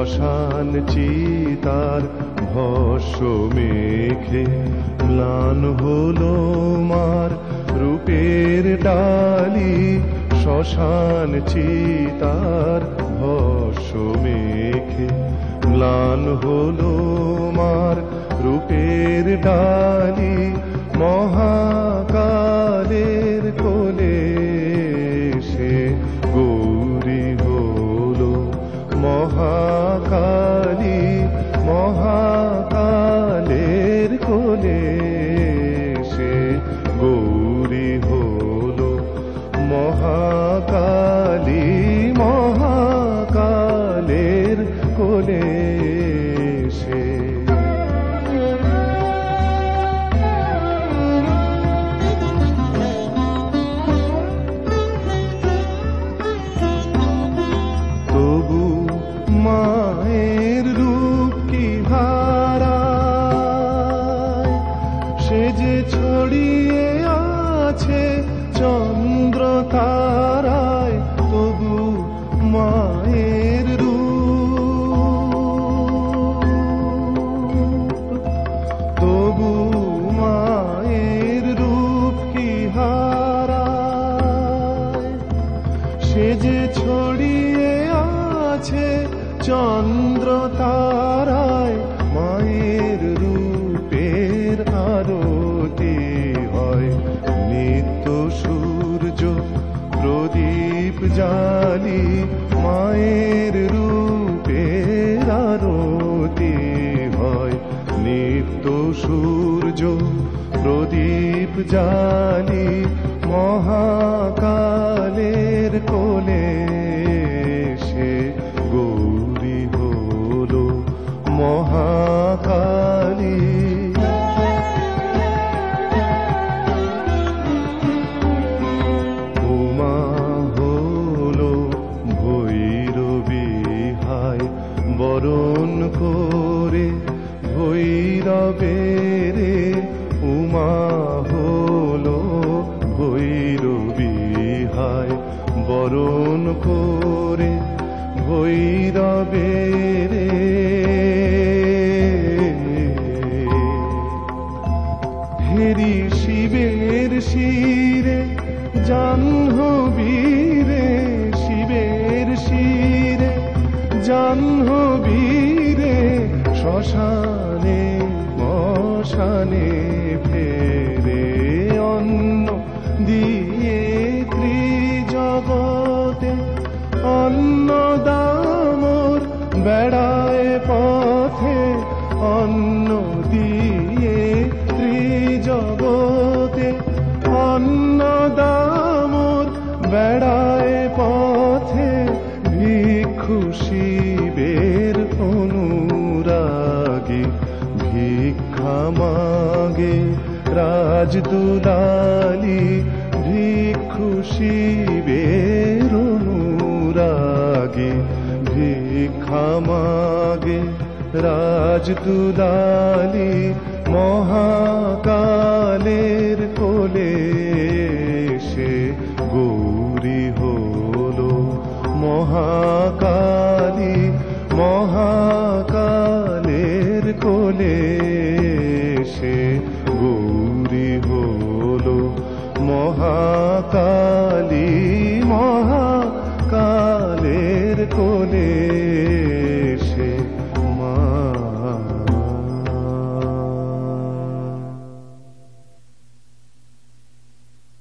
শ্মশান চিতার ভস্য মেখে ম্লান হলো মার রূপের ডালি। শ্মশান চিতার ভস্য মেখে ম্লান হলো মার রূপের ডালি। মহাকালের কোলে কোলে সে গৌরী হল মহাকালী মহাকালের কোলে। ছড়িয়ে আছে চন্দ্র তারায় জালি মায়ের রূপের আরতি হয়। নিত্য সূর্য প্রদীপ জালি মহাকালের কোলে। ভৈরবের উমা হলো ভৈরবী হায় বরণ করে ভৈরবের। হেরি শিবের শিরে জাহ্নবীরে শিবের শিরে জাহ্নবীরে শ্মশানে মশানে ফেরে অন্ন দিয়ে ত্রিজগতে অন্ন দামর বেড়ায় পথে অন্ন দিয়ে ত্রিজগতে অন্ন দামর বেড়ায় পথে ভিক্ষু শিবের রাজদুলালি ভিক্ষু শিবের অনুরাগে ভিক্ষা মাগে। রাজদুলালি মহাকালের কোলে সে গৌরী হলো মহাকালী, মহাকালের কোলে সে গৌরী হলো মহাকালী মহাকালের কোলে।